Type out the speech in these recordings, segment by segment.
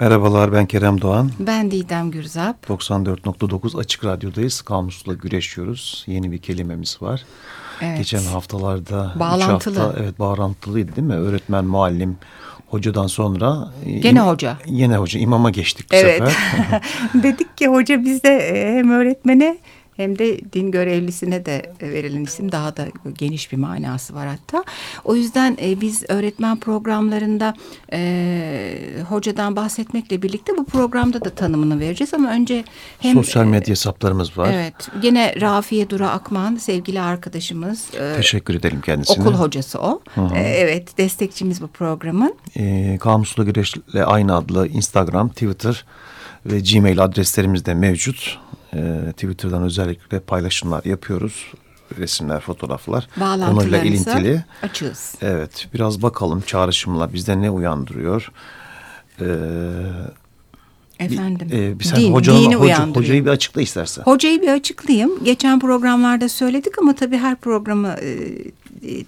Merhabalar ben Kerem Doğan. Ben Didem Gürzap. 94.9 Açık Radyo'dayız. Kamusla güreşiyoruz. Yeni bir kelimemiz var. Evet. Geçen haftalarda bağlantılı. hafta evet bağlantılıydı değil mi? Öğretmen, muallim, hocadan sonra gene hoca. Yine hoca imama geçtik bu evet. sefer. Dedik ki hoca bizde e, hem öğretmene hem de din görevlisine de verilen isim daha da geniş bir manası var hatta. O yüzden e, biz öğretmen programlarında e, hocadan bahsetmekle birlikte bu programda da tanımını vereceğiz ama önce hem sosyal medya hesaplarımız var. Evet. Yine Rafiye Dura Akman sevgili arkadaşımız. E, Teşekkür edelim kendisine. Okul hocası o. Hı hı. E, evet destekçimiz bu programın. E, Kamuslu Güreş'le aynı adlı Instagram, Twitter ve Gmail adreslerimiz de mevcut. E, Twitter'dan özellikle paylaşımlar yapıyoruz. Resimler, fotoğraflar. Konuyla ilintili. Açığız. Evet. Biraz bakalım çağrışımla bizde ne uyandırıyor. Ee, Efendim. E, bir sen Din, hocanın, dini hoca, hocayı bir açıkla istersen. Hocayı bir açıklayayım. Geçen programlarda söyledik ama tabii her programı e,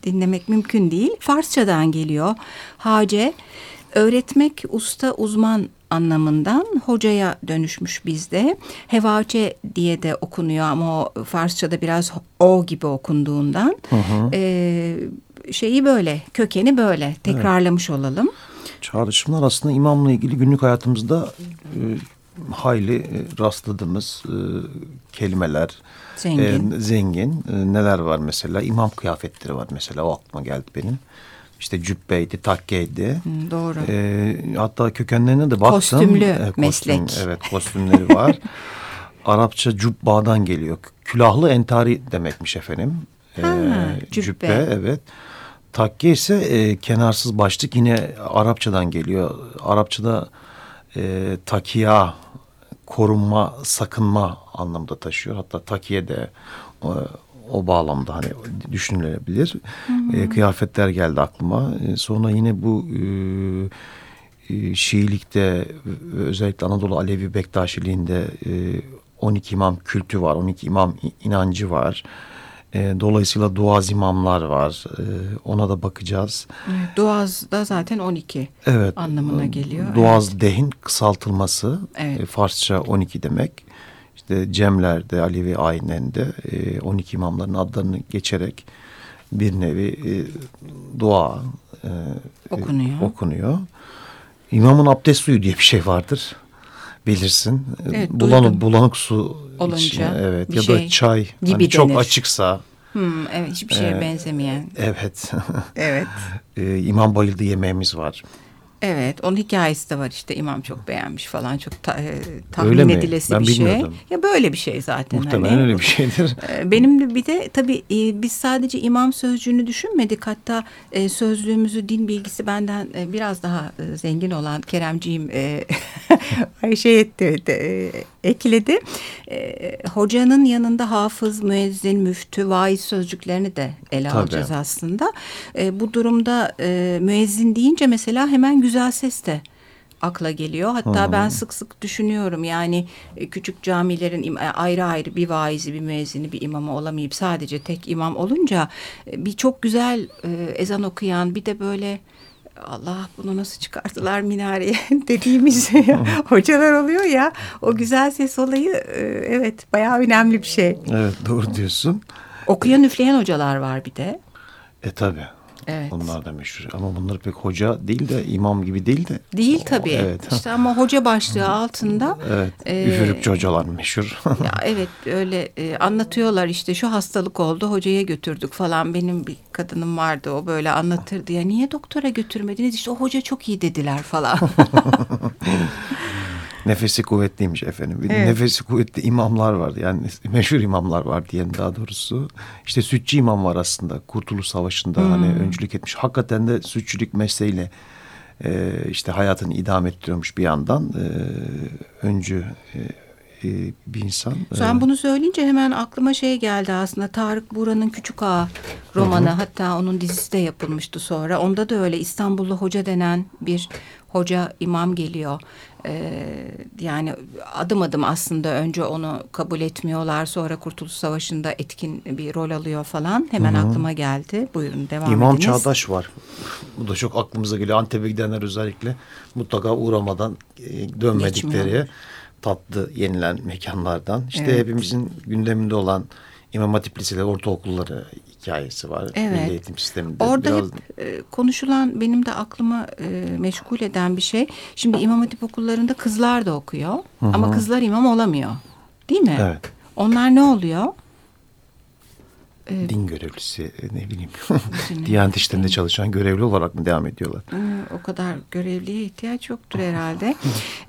dinlemek mümkün değil. Farsçadan geliyor. Hace, öğretmek, usta, uzman anlamından hocaya dönüşmüş bizde. Hevace diye de okunuyor ama o Farsçada biraz o gibi okunduğundan. Hı hı. E, şeyi böyle, kökeni böyle tekrarlamış evet. olalım. Çağrışımlar aslında imamla ilgili günlük hayatımızda e, hayli e, rastladığımız e, kelimeler. Zengin. E, zengin. E, neler var mesela? İmam kıyafetleri var mesela. O aklıma geldi benim işte cübbeydi, takkeydi. Hı, doğru. E, hatta kökenlerine de baktım. Kostümlü e, kostüm, meslek. Evet kostümleri var. Arapça cubbadan geliyor. Külahlı entari demekmiş efendim. Ha, ee, cübbe. cübbe. Evet. Takke ise e, kenarsız başlık yine Arapçadan geliyor. Arapçada e, takiya korunma, sakınma anlamda taşıyor. Hatta takiye de e, o bağlamda hani düşünülebilir. Hı hı. E, kıyafetler geldi aklıma. E, sonra yine bu e, e, Şiilikte özellikle Anadolu Alevi Bektaşiliğinde e, 12 imam kültü var. 12 imam inancı var. E, dolayısıyla duaz imamlar var. E, ona da bakacağız. Evet, duaz da zaten 12 evet, anlamına geliyor. Duaz evet. dehin kısaltılması. Evet. E, Farsça 12 demek işte Cemler'de, Alevi ayinlerinde e, 12 imamların adlarını geçerek bir nevi e, dua e, okunuyor. E, okunuyor. İmamın abdest suyu diye bir şey vardır. Bilirsin. Evet, bulanık, bulanık su olunca içine, evet ya şey da çay gibi hani çok açıksa Hmm, evet hiçbir şeye ee, benzemeyen. Evet. evet. ee, imam bayıldı yemeğimiz var. Evet, onun hikayesi de var işte imam çok beğenmiş falan çok ta, e, tahmin öyle mi? edilesi ben bir şey. Ya böyle bir şey zaten. Muhtemelen hani. öyle bir şeydir. E, benim de bir de tabii e, biz sadece imam sözcüğünü düşünmedik. Hatta sözlüğümüzü din bilgisi benden biraz daha zengin olan Keremciğim şey etti, ekledi. E, hocanın yanında hafız, müezzin, müftü, vaiz sözcüklerini de ele Tabii. alacağız aslında. E, bu durumda e, müezzin deyince mesela hemen güzel ses de akla geliyor. Hatta hmm. ben sık sık düşünüyorum yani e, küçük camilerin e, ayrı ayrı bir vaizi, bir müezzini, bir imamı olamayıp sadece tek imam olunca e, bir çok güzel ezan okuyan bir de böyle Allah bunu nasıl çıkarttılar minareye dediğimiz hocalar oluyor ya o güzel ses olayı evet bayağı önemli bir şey. Evet doğru diyorsun. Okuyan üfleyen hocalar var bir de. E tabi. Evet. Bunlar da meşhur. Ama bunlar pek hoca değil de imam gibi değil de. Değil tabii. Evet. İşte ama hoca başlığı altında. Evet. E, Üfürükçü hocalar meşhur. ya evet öyle e, anlatıyorlar işte şu hastalık oldu hocaya götürdük falan. Benim bir kadınım vardı o böyle anlatırdı ya niye doktora götürmediniz işte o hoca çok iyi dediler falan. Nefesi kuvvetliymiş efendim. Bir evet. Nefesi kuvvetli imamlar var. Yani meşhur imamlar var diyelim daha doğrusu. İşte sütçü imam var aslında. Kurtuluş Savaşı'nda hmm. hani öncülük etmiş. Hakikaten de sütçülük mesleğiyle e, işte hayatını idame ettiriyormuş bir yandan. E, öncü e, e bir insan. Sen bunu söyleyince hemen aklıma şey geldi aslında Tarık Buran'ın Küçük Ağa romanı hı hatta onun dizisi de yapılmıştı sonra. Onda da öyle İstanbullu hoca denen bir hoca imam geliyor. Ee, yani adım adım aslında önce onu kabul etmiyorlar. Sonra Kurtuluş Savaşı'nda etkin bir rol alıyor falan. Hemen Hı -hı. aklıma geldi. Buyurun devam İmam ediniz. Çağdaş var. Bu da çok aklımıza geliyor. Antep'e gidenler özellikle mutlaka uğramadan e, dönmedikleri Geçmiyor. Tatlı yenilen mekanlardan. İşte evet. hepimizin gündeminde olan İmam Hatip Liseleri, ortaokulları hikayesi var. Evet. Milli eğitim sisteminde. Orada Biraz... hep e, konuşulan benim de aklımı e, meşgul eden bir şey. Şimdi İmam Hatip okullarında kızlar da okuyor. Hı -hı. Ama kızlar imam olamıyor. Değil mi? Evet. Onlar ne oluyor? Ee, Din görevlisi e, ne bileyim Diyanet işlerinde çalışan görevli olarak mı devam ediyorlar? O kadar görevliye ihtiyaç yoktur herhalde.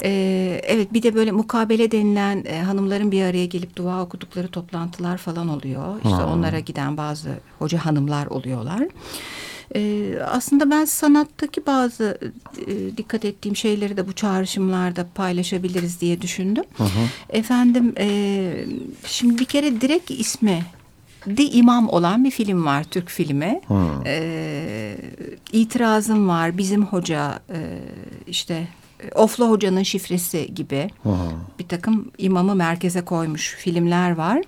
ee, evet bir de böyle mukabele denilen e, hanımların bir araya gelip dua okudukları toplantılar falan oluyor. İşte onlara giden bazı hoca hanımlar oluyorlar. Ee, aslında ben sanattaki bazı e, dikkat ettiğim şeyleri de bu çağrışımlarda paylaşabiliriz diye düşündüm. Hı Efendim e, şimdi bir kere direkt ismi de imam olan bir film var Türk filmi. Hmm. Ee, itirazım var bizim hoca e, işte Oflu Hoca'nın şifresi gibi hmm. bir takım imamı merkeze koymuş filmler var.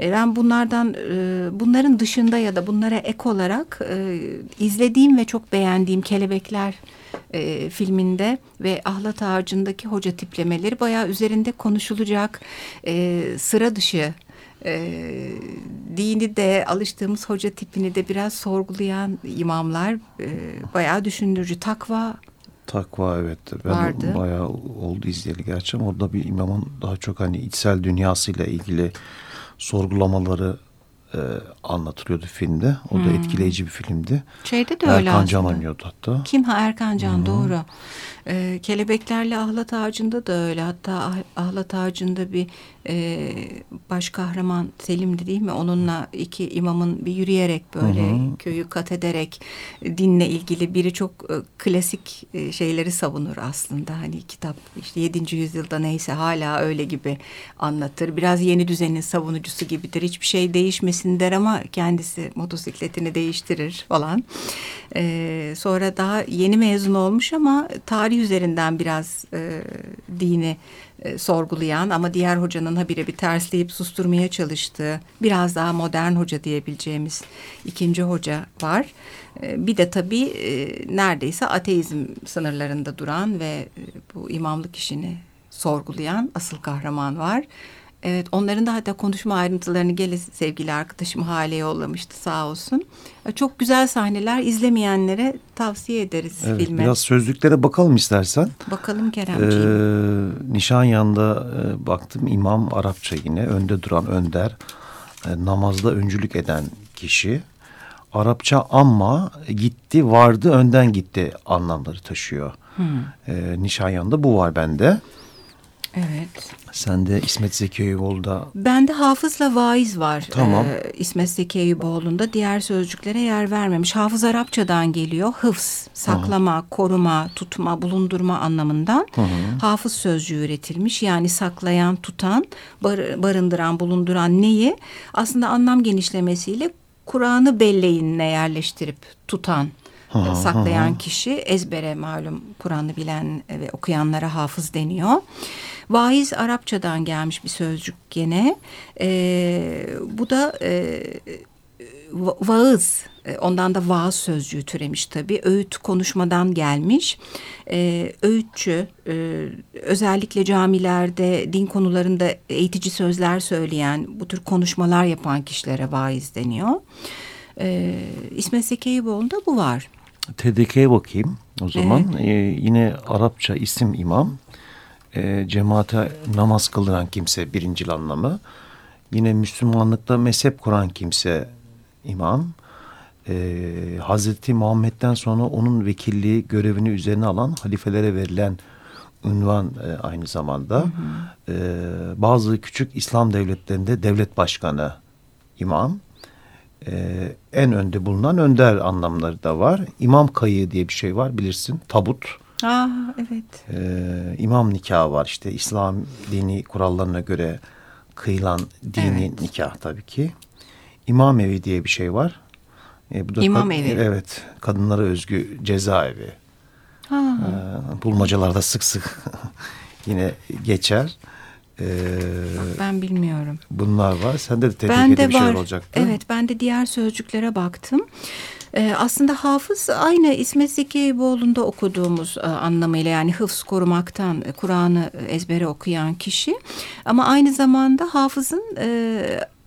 E, ben bunlardan e, bunların dışında ya da bunlara ek olarak e, izlediğim ve çok beğendiğim Kelebekler e, filminde ve Ahlat Ağacı'ndaki hoca tiplemeleri bayağı üzerinde konuşulacak e, sıra dışı e, dini de alıştığımız hoca tipini de biraz sorgulayan imamlar e, bayağı düşündürücü. Takva Takva evet. Ben vardı. bayağı oldu izleyeli gerçi ama orada bir imamın daha çok hani içsel dünyasıyla ilgili sorgulamaları e, anlatılıyordu filmde. O hmm. da etkileyici bir filmdi. Şeyde de öyle Erkan Can oynuyordu hatta. Kim ha Erkan Can hmm. doğru. E, kelebeklerle ahlat ağacında da öyle. Hatta ah, ahlat ağacında bir e, baş kahraman Selim'di değil mi? Onunla iki imamın bir yürüyerek böyle hı hı. köyü kat ederek dinle ilgili biri çok e, klasik e, şeyleri savunur aslında. Hani kitap işte 7. yüzyılda neyse hala öyle gibi anlatır. Biraz yeni düzenin savunucusu gibidir. Hiçbir şey değişmesin der ama kendisi motosikletini değiştirir falan. E, sonra daha yeni mezun olmuş ama tarih üzerinden biraz e, dini e, sorgulayan ama diğer hocanın habire bir tersleyip susturmaya çalıştığı biraz daha modern hoca diyebileceğimiz ikinci hoca var. E, bir de tabii e, neredeyse ateizm sınırlarında duran ve e, bu imamlık işini sorgulayan asıl kahraman var. Evet onların da hatta konuşma ayrıntılarını gele sevgili arkadaşım Hale yollamıştı sağ olsun. E, çok güzel sahneler izlemeyenlere tavsiye ederiz evet, filme. Biraz sözlüklere bakalım istersen. Bakalım Keremciğim. Ee, Nişanyan'da e, baktım imam Arapça yine önde duran önder e, namazda öncülük eden kişi. Arapça ama gitti vardı önden gitti anlamları taşıyor. Hmm. Ee, Nişanyan'da bu var bende. Evet. Sen de İsmet Zeki Eyüboğlu'da... Bende hafızla vaiz var. Tamam. Ee, İsmet Zeki Eyüboğlu'nda diğer sözcüklere yer vermemiş. Hafız Arapçadan geliyor. Hıfz, saklama, Aha. koruma, tutma, bulundurma anlamından. Hı Hafız sözcüğü üretilmiş. Yani saklayan, tutan, bar barındıran, bulunduran neyi? Aslında anlam genişlemesiyle Kur'an'ı belleğinine yerleştirip tutan ha, saklayan ha. kişi ezbere malum Kur'an'ı bilen ve okuyanlara hafız deniyor. Vaiz Arapçadan gelmiş bir sözcük gene. E, bu da e, vaız e, ondan da vaaz sözcüğü türemiş tabii. Öğüt konuşmadan gelmiş. E, öğütçü e, özellikle camilerde din konularında eğitici sözler söyleyen bu tür konuşmalar yapan kişilere vaiz deniyor. E, İsmet Zeki da bu var. TDK'ye bakayım o zaman. Evet. Ee, yine Arapça isim imam e, cemaate namaz kıldıran kimse birincil anlamı. Yine Müslümanlıkta mezhep kuran kimse imam. E, Hazreti Muhammed'den sonra onun vekilliği görevini üzerine alan halifelere verilen ünvan e, aynı zamanda. Hı hı. E, bazı küçük İslam devletlerinde devlet başkanı imam. E, en önde bulunan önder anlamları da var. İmam kayığı diye bir şey var bilirsin. Tabut. Aa, evet. Ee, imam nikahı var işte İslam dini kurallarına göre kıyılan dini evet. nikah tabii ki. İmam evi diye bir şey var. Ee, bu da İmam evi. Evet kadınlara özgü cezaevi. Ha. E, bulmacalarda sık sık yine geçer. Ee, ben bilmiyorum. Bunlar var. Sende de tehlikeli bir şeyler olacaktı. Evet ben de diğer sözcüklere baktım. Ee, aslında hafız aynı İsmet Zeki Eyüboğlu'nda okuduğumuz e, anlamıyla yani hıfz korumaktan e, Kur'an'ı ezbere okuyan kişi. Ama aynı zamanda hafızın e,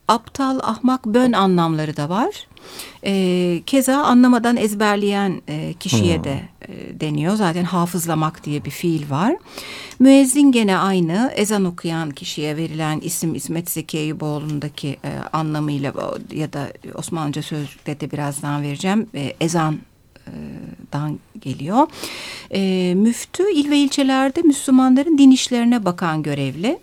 aptal, ahmak, bön anlamları da var. E, keza anlamadan ezberleyen e, kişiye hmm. de e, deniyor. Zaten hafızlamak diye bir fiil var. Müezzin gene aynı. Ezan okuyan kişiye verilen isim İsmet Zeki Eyüboğlu'ndaki e, anlamıyla ya da Osmanlıca sözlükte de birazdan vereceğim. E, ezan dan geliyor. E, müftü il ve ilçelerde Müslümanların din işlerine bakan görevli.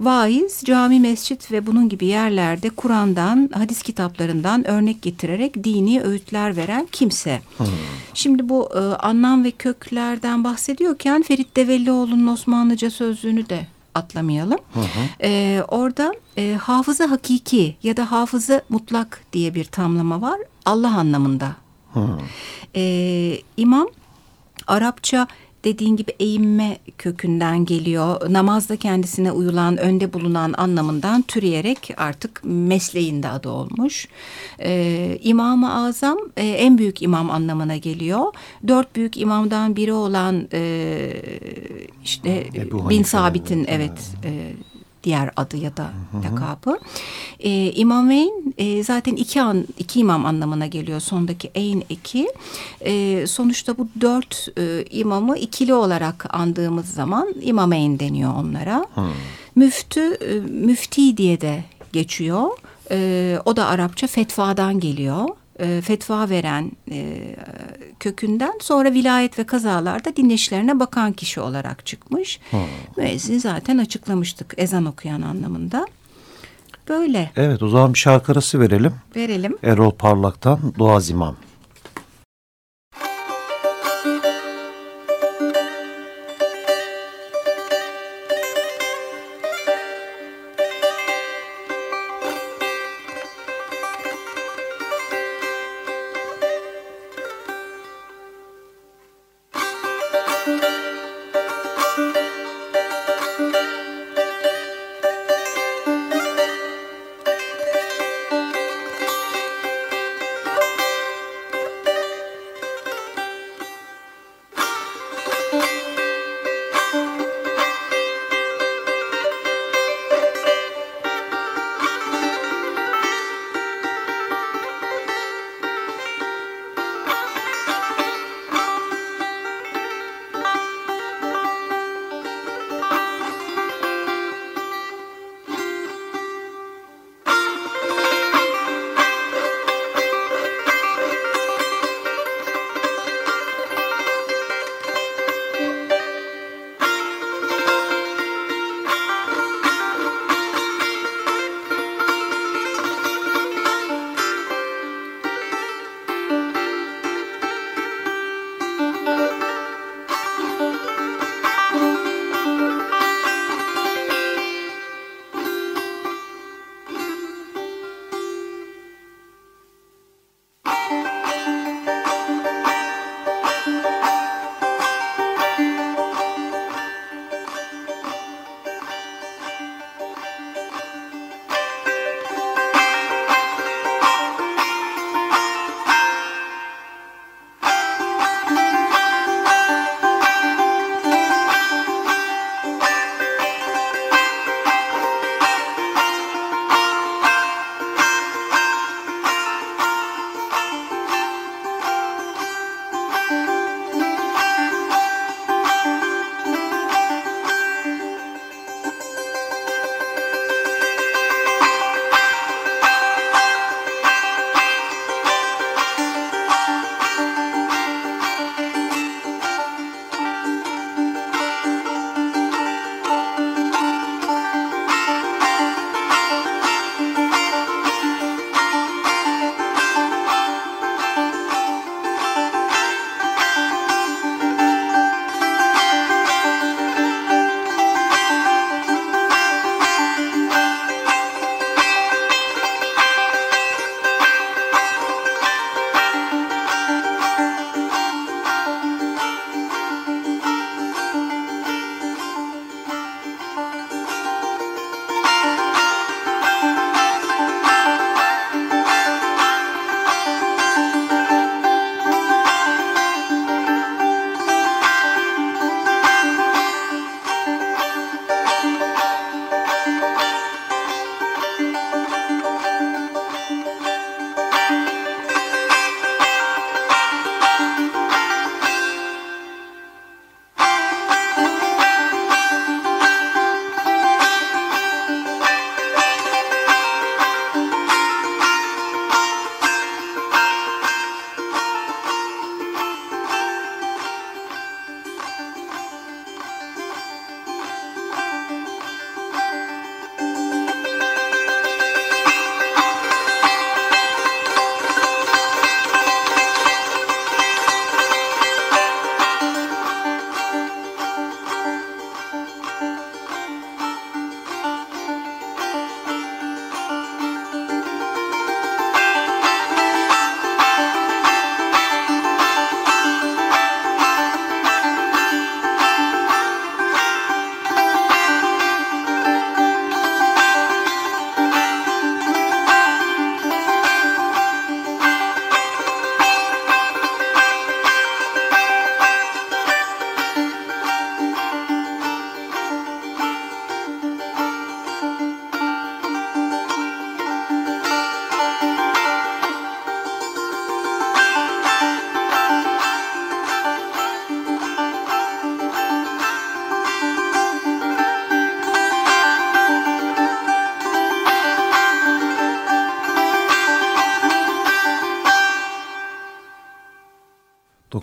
Vaiz, cami, mescit ve bunun gibi yerlerde Kur'an'dan, hadis kitaplarından örnek getirerek dini öğütler veren kimse. Hmm. Şimdi bu e, anlam ve köklerden bahsediyorken Ferit Devellioğlu'nun Osmanlıca sözlüğünü de atlamayalım. Hı E, orada e, hafıza hakiki ya da hafıza mutlak diye bir tamlama var. Allah anlamında. Hı. E, imam Arapça dediğin gibi eğinme kökünden geliyor. Namazda kendisine uyulan, önde bulunan anlamından türeyerek artık mesleğinde adı olmuş. Ee, İmam-ı Azam e, en büyük imam anlamına geliyor. Dört büyük imamdan biri olan e, işte Ebu Bin Sabit'in evet e, diğer adı ya da lakabı. E, İmameyn e, zaten iki an iki imam anlamına geliyor. Sondaki eyn eki. E, sonuçta bu dört e, imamı ikili olarak andığımız zaman İmameyn deniyor onlara. Hı. Müftü e, müfti diye de geçiyor. E, o da Arapça fetvadan geliyor e, fetva veren e, kökünden sonra vilayet ve kazalarda dinleşlerine bakan kişi olarak çıkmış. Hmm. Müezzin zaten açıklamıştık ezan okuyan anlamında. Böyle. Evet o zaman bir şarkı arası verelim. Verelim. Erol Parlak'tan Doğaz İmam.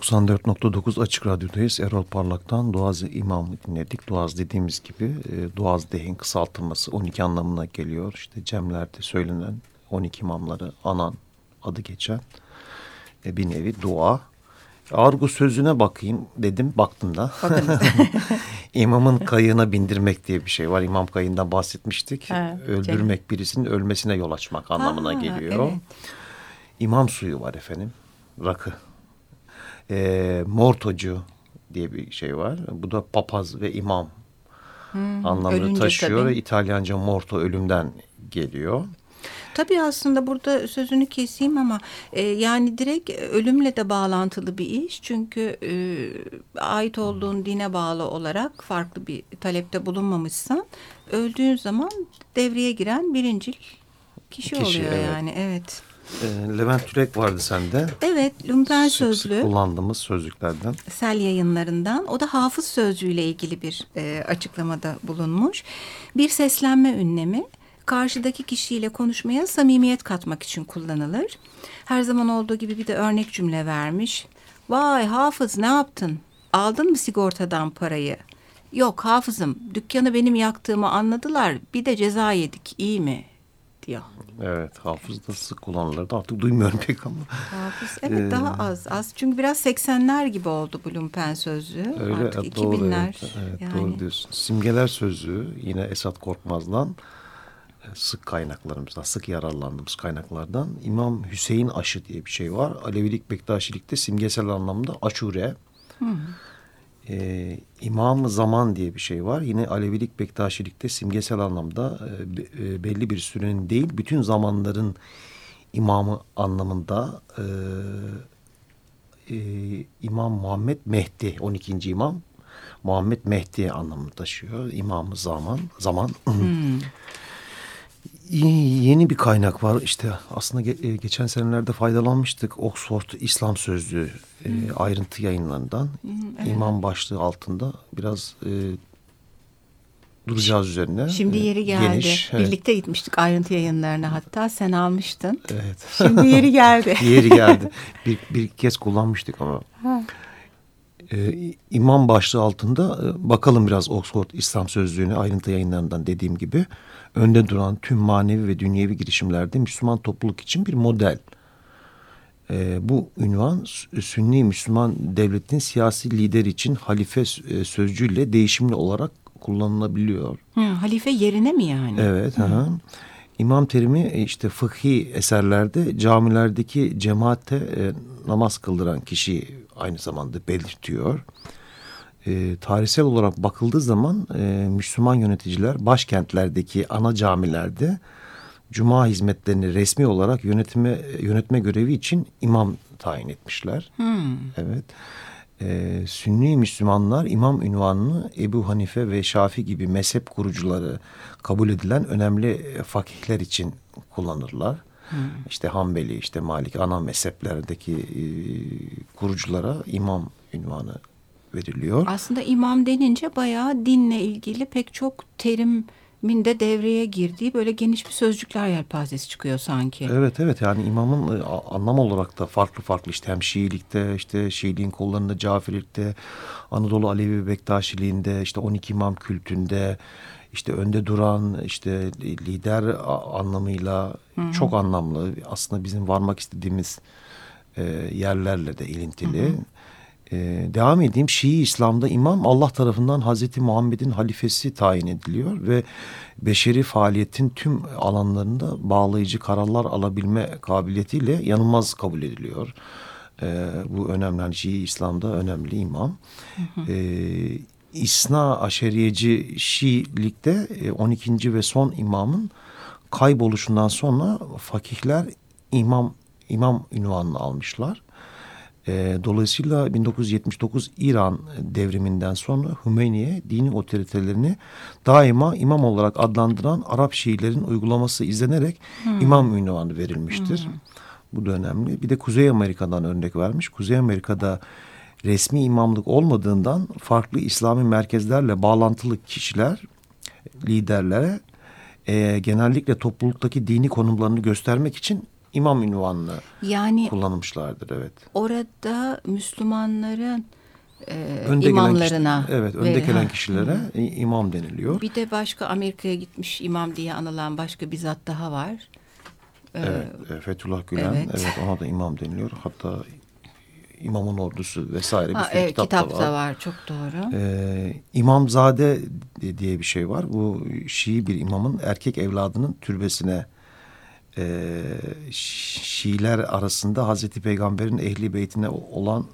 94.9 Açık Radyo'dayız. Erol Parlak'tan Doğaz İmam'ı dinledik. Doğaz dediğimiz gibi e, Doğaz Dehin kısaltılması 12 anlamına geliyor. İşte Cemler'de söylenen 12 imamları anan adı geçen e, bir nevi dua. Argo sözüne bakayım dedim baktım da. İmamın kayığına bindirmek diye bir şey var. İmam kayığından bahsetmiştik. Ha, Öldürmek canım. birisinin ölmesine yol açmak anlamına ha, geliyor. Evet. İmam suyu var efendim. Rakı e, mortocu diye bir şey var. Bu da papaz ve imam hmm, anlamını taşıyor. Tabii. İtalyanca morto ölümden geliyor. Tabii aslında burada sözünü keseyim ama e, yani direkt ölümle de bağlantılı bir iş. Çünkü e, ait olduğun dine bağlı olarak farklı bir talepte bulunmamışsan öldüğün zaman devreye giren birincil kişi, kişi oluyor evet. yani. Evet. E, Levent Türek vardı sende. Evet, Lumpen Sözlü. Sık kullandığımız sözlüklerden. Sel yayınlarından. O da hafız sözcüğüyle ilgili bir e, açıklamada bulunmuş. Bir seslenme ünlemi karşıdaki kişiyle konuşmaya samimiyet katmak için kullanılır. Her zaman olduğu gibi bir de örnek cümle vermiş. Vay hafız ne yaptın? Aldın mı sigortadan parayı? Yok hafızım dükkanı benim yaktığımı anladılar bir de ceza yedik iyi mi? Diyor. Evet hafız da sık kullanılır da artık duymuyorum pek ama. Hafız evet ee, daha az az çünkü biraz 80'ler gibi oldu Blumpen sözlüğü. Öyle artık doğru 2000'ler. Evet, evet yani. doğru diyorsun. Simgeler sözlüğü yine Esat Korkmaz'dan e, sık kaynaklarımızdan, sık yararlandığımız kaynaklardan İmam Hüseyin aşı diye bir şey var. Alevilik, Bektaşilikte simgesel anlamda aşure. Hı hı e, imam Zaman diye bir şey var. Yine Alevilik Bektaşilikte simgesel anlamda e, e, belli bir sürenin değil bütün zamanların imamı anlamında e, e, İmam Muhammed Mehdi 12. imam Muhammed Mehdi anlamını taşıyor. İmam Zaman. Zaman. Hmm yeni bir kaynak var. İşte aslında ge geçen senelerde faydalanmıştık. Oxford İslam Sözlüğü e, ayrıntı yayınlarından. evet. İmam başlığı altında biraz e, duracağız üzerine. Şimdi yeri geldi. Geniş, evet. Birlikte gitmiştik ayrıntı yayınlarına hatta sen almıştın. Evet. Şimdi yeri geldi. yeri geldi. Bir, bir kez kullanmıştık ama. Ha. Ee, imam başlığı altında e, bakalım biraz Oxford İslam Sözlüğü'ne ayrıntı yayınlarından dediğim gibi önde duran tüm manevi ve dünyevi girişimlerde Müslüman topluluk için bir model. E, bu ünvan Sünni Müslüman devletin siyasi lider için halife e, sözcüğüyle değişimli olarak kullanılabiliyor. Hı, halife yerine mi yani? Evet. Hı. Hı. İmam terimi e, işte fıkhi eserlerde camilerdeki cemaate e, namaz kıldıran kişi aynı zamanda belirtiyor e, tarihsel olarak bakıldığı zaman e, Müslüman yöneticiler başkentlerdeki ana camilerde cuma hizmetlerini resmi olarak yönetme yönetme görevi için imam tayin etmişler. Hmm. Evet. Ee, Sünni Müslümanlar imam ünvanını Ebu Hanife ve Şafi gibi mezhep kurucuları kabul edilen önemli fakihler için kullanırlar. Hmm. İşte Hanbeli, işte Malik ana mezheplerdeki e, kuruculara imam ünvanı veriliyor. Aslında imam denince bayağı dinle ilgili pek çok terim de devreye girdiği böyle geniş bir sözcükler yelpazesi çıkıyor sanki. Evet evet yani imamın e, anlam olarak da farklı farklı işte hem Şiilikte işte Şiiliğin kollarında Cafirlikte Anadolu Alevi Bektaşiliğinde işte 12 imam kültünde işte önde duran işte lider anlamıyla Hı -hı. çok anlamlı aslında bizim varmak istediğimiz e, yerlerle de ilintili. Hı -hı. Ee, devam edeyim. Şii İslam'da imam Allah tarafından Hazreti Muhammed'in halifesi tayin ediliyor ve beşeri faaliyetin tüm alanlarında bağlayıcı kararlar alabilme kabiliyetiyle yanılmaz kabul ediliyor. Ee, bu önemli. Yani Şii İslam'da önemli imam. Hı hı. Ee, İsna aşeriyeci Şiilikte 12. E, ve son imamın kayboluşundan sonra fakihler imam imam ünvanını almışlar. E, dolayısıyla 1979 İran devriminden sonra Hümeyni'ye dini otoritelerini daima imam olarak adlandıran Arap Şiilerin uygulaması izlenerek hmm. imam ünvanı verilmiştir. Hmm. Bu da önemli. Bir de Kuzey Amerika'dan örnek vermiş. Kuzey Amerika'da resmi imamlık olmadığından farklı İslami merkezlerle bağlantılı kişiler, liderlere e, genellikle topluluktaki dini konumlarını göstermek için imam ünvanını yani, kullanmışlardır. Evet. Orada Müslümanların e, önde imamlarına. Gelen evet, önde gelen kişilere hı. imam deniliyor. Bir de başka Amerika'ya gitmiş imam diye anılan başka bir zat daha var. Ee, evet, e, Fethullah Gülen, evet. evet ona da imam deniliyor. Hatta İmamın Ordusu vesaire bir ha, evet, kitap, kitap da var. da var. Çok doğru. Ee, İmamzade diye bir şey var. Bu Şii bir imamın erkek evladının türbesine e, Şiiler arasında Hazreti Peygamber'in ehli beytine olan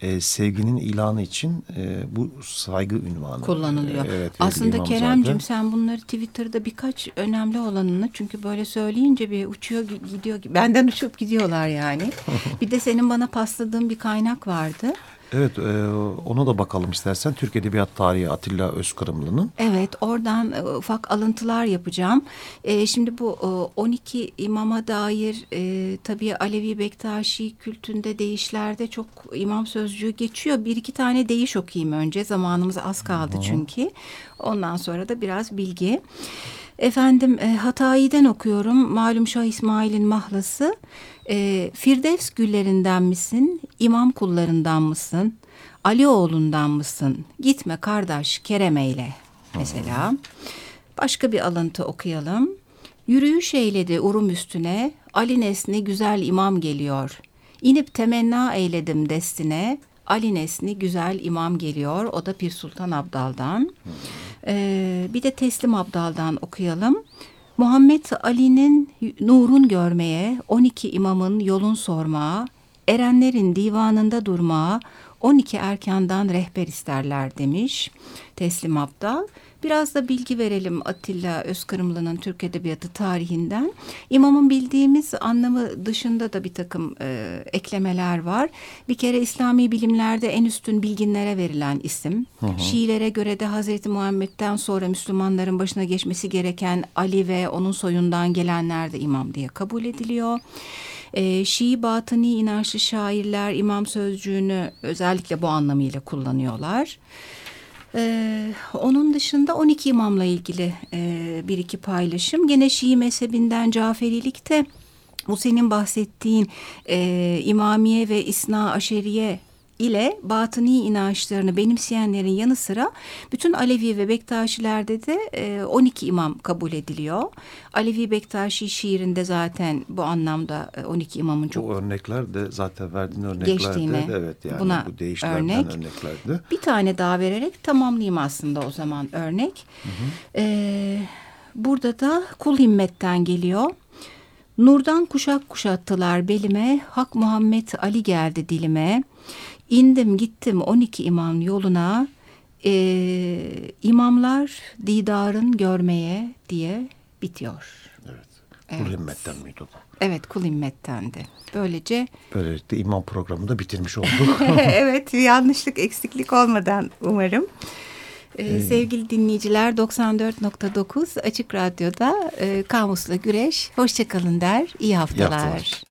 e, sevginin ilanı için e, bu saygı ünvanı kullanılıyor. E, evet, Aslında Keremcim sen bunları Twitter'da birkaç önemli olanını çünkü böyle söyleyince bir uçuyor gidiyor benden uçup gidiyorlar yani. bir de senin bana pasladığın bir kaynak vardı. Evet e, ona da bakalım istersen. Türk Edebiyat Tarihi Atilla Özkırımlı'nın. Evet oradan e, ufak alıntılar yapacağım. E, şimdi bu e, 12 imama dair e, tabii Alevi Bektaşi kültünde değişlerde çok imam sözcüğü geçiyor. Bir iki tane değiş okuyayım önce. Zamanımız az kaldı Hı. çünkü. Ondan sonra da biraz bilgi. Efendim e, Hatayi'den okuyorum. Malum Şah İsmail'in mahlası. E, Firdevs güllerinden misin? İmam kullarından mısın? Ali oğlundan mısın? Gitme kardeş Kerem eyle mesela. Başka bir alıntı okuyalım. Yürüyüş eyledi urum üstüne. Ali Nesni güzel imam geliyor. İnip temenna eyledim destine. Ali Nesni güzel imam geliyor. O da Pir Sultan Abdal'dan. Ee, bir de Teslim Abdal'dan okuyalım. Muhammed Ali'nin nurun görmeye, 12 imamın yolun sormaya, erenlerin divanında durmaya, 12 erkandan rehber isterler demiş Teslim Abdal. Biraz da bilgi verelim Atilla Özkırımlı'nın Türk Edebiyatı tarihinden. İmamın bildiğimiz anlamı dışında da bir takım e, eklemeler var. Bir kere İslami bilimlerde en üstün bilginlere verilen isim. Hı hı. Şiilere göre de Hazreti Muhammed'den sonra Müslümanların başına geçmesi gereken Ali ve onun soyundan gelenler de imam diye kabul ediliyor. E, Şii batıni inançlı şairler imam sözcüğünü özellikle bu anlamıyla kullanıyorlar. Ee, onun dışında 12 imamla ilgili e, bir iki paylaşım. Gene Şii mezhebinden Caferilikte bu senin bahsettiğin e, İmamiye ve İsna Aşeriye ile batıni inançlarını benimseyenlerin yanı sıra bütün Alevi ve Bektaşilerde de 12 imam kabul ediliyor. Alevi Bektaşi şiirinde zaten bu anlamda 12 imamın çok... Bu örnekler de zaten verdiğin örneklerde de evet yani buna bu değişlerden örnek. örneklerde. Bir tane daha vererek tamamlayayım aslında o zaman örnek. Hı hı. Ee, burada da kul himmetten geliyor. Nurdan kuşak kuşattılar belime, Hak Muhammed Ali geldi dilime. İndim gittim 12 imam yoluna e, imamlar didarın görmeye diye bitiyor. Evet. evet. Kul himmetten miydi o? Evet kul himmettendi. Böylece... Böylelikle imam programını da bitirmiş olduk. evet yanlışlık eksiklik olmadan umarım. Ee, sevgili dinleyiciler 94.9 Açık Radyo'da e, Kamus'la Güreş. Hoşçakalın der. İyi haftalar. İyi haftalar.